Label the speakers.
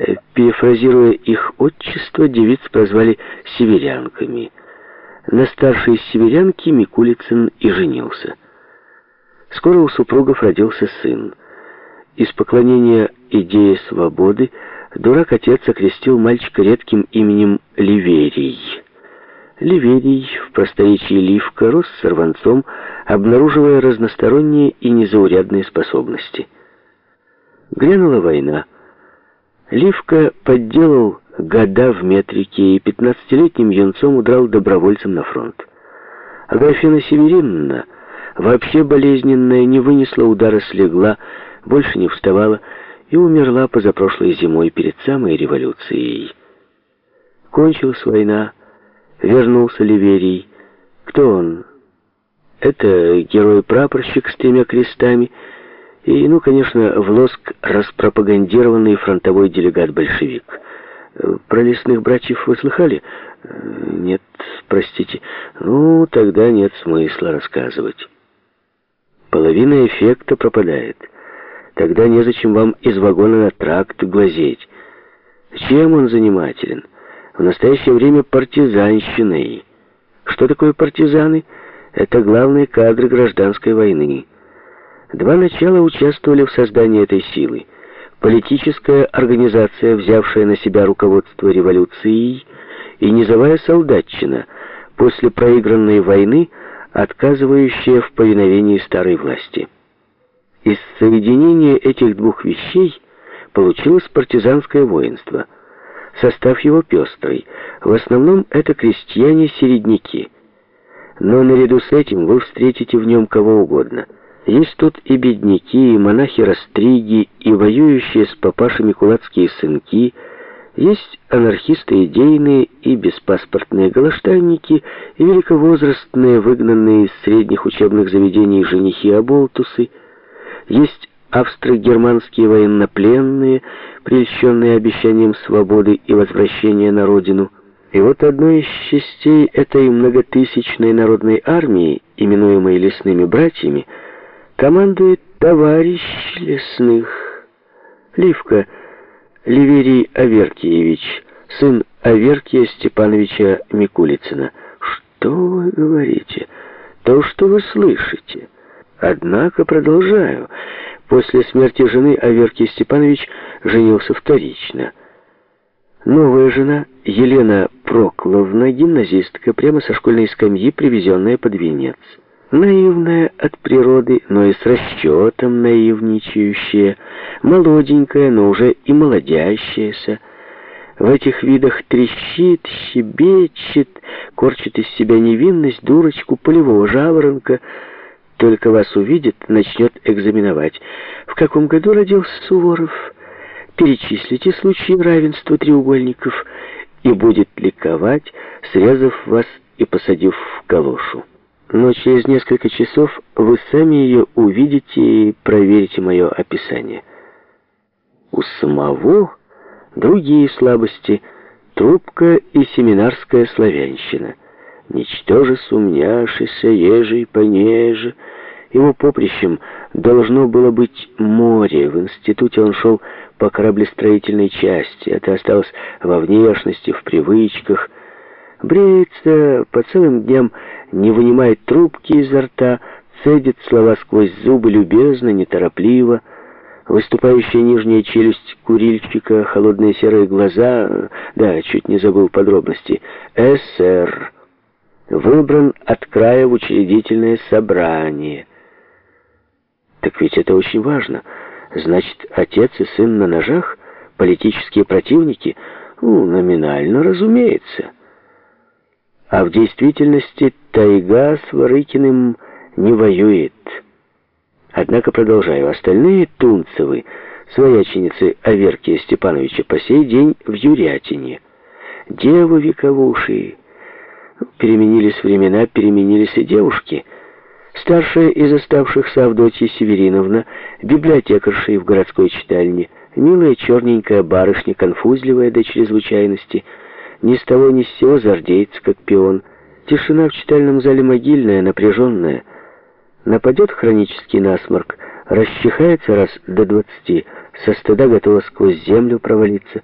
Speaker 1: Э, перефразируя их отчество, девиц прозвали «северянками». На старшей северянке Микулицын и женился. Скоро у супругов родился сын. Из поклонения идее свободы дурак-отец окрестил мальчика редким именем Ливерий. Ливерий, в просторечии Ливка, рос сорванцом, обнаруживая разносторонние и незаурядные способности. Грянула война. Ливка подделал года в метрике и пятнадцатилетним юнцом удрал добровольцем на фронт. Аграфена Северинна, вообще болезненная, не вынесла удара, слегла, больше не вставала и умерла позапрошлой зимой перед самой революцией. Кончилась война, вернулся Ливерий. Кто он? Это герой-прапорщик с тремя крестами и, ну, конечно, в лоск распропагандированный фронтовой делегат-большевик. Про лесных братьев вы слыхали? Нет, простите. Ну, тогда нет смысла рассказывать. Половина эффекта пропадает. Тогда незачем вам из вагона на тракт глазеть. Чем он занимателен? В настоящее время партизанщиной. Что такое партизаны? Это главные кадры гражданской войны. Два начала участвовали в создании этой силы. Политическая организация, взявшая на себя руководство революцией, и низовая солдатчина, после проигранной войны, отказывающая в повиновении старой власти. Из соединения этих двух вещей получилось партизанское воинство. Состав его пестрый. В основном это крестьяне-середняки. Но наряду с этим вы встретите в нем кого угодно. Есть тут и бедняки, и монахи-растриги, и воюющие с папашами кулацкие сынки, есть анархисты идейные и беспаспортные галаштанники, и великовозрастные, выгнанные из средних учебных заведений женихи-оболтусы, есть австро-германские военнопленные, прельщенные обещанием свободы и возвращения на родину. И вот одной из частей этой многотысячной народной армии, именуемой лесными братьями, командует товарищ лесных. Ливка Ливерий Аверкиевич, сын Аверкия Степановича Микулицына. Что вы говорите? То, что вы слышите. Однако, продолжаю, после смерти жены Аверкий Степанович женился вторично. Новая жена, Елена Прокловна, гимназистка, прямо со школьной скамьи, привезенная под венец. Наивная от природы, но и с расчетом наивничающая, молоденькая, но уже и молодящаяся. В этих видах трещит, щебечет, корчит из себя невинность, дурочку, полевого жаворонка — только вас увидит, начнет экзаменовать. В каком году родился Суворов? Перечислите случаи равенства треугольников и будет ликовать, срезав вас и посадив в калошу. Но через несколько часов вы сами ее увидите и проверите мое описание. У самого другие слабости, трубка и семинарская славянщина — Ничтоже сумняшися, ежей понеже. Его поприщем должно было быть море. В институте он шел по кораблестроительной части. Это осталось во внешности, в привычках. Бреется, по целым дням не вынимает трубки изо рта, цедит слова сквозь зубы любезно, неторопливо. Выступающая нижняя челюсть курильщика, холодные серые глаза... Да, чуть не забыл подробности. «СР» выбран от края в учредительное собрание. Так ведь это очень важно. Значит, отец и сын на ножах, политические противники? Ну, номинально, разумеется. А в действительности тайга с Варыкиным не воюет. Однако, продолжаю, остальные Тунцевы, свояченицы Аверкия Степановича, по сей день в Юрятине. Девы вековушие, Переменились времена, переменились и девушки. Старшая из оставшихся Авдотья Севериновна, библиотекарша в городской читальне, милая черненькая барышня, конфузливая до чрезвычайности, ни с того ни с сего зардеется, как пион. Тишина в читальном зале могильная, напряженная. Нападет хронический насморк, расчихается раз до двадцати, со стыда готова сквозь землю провалиться.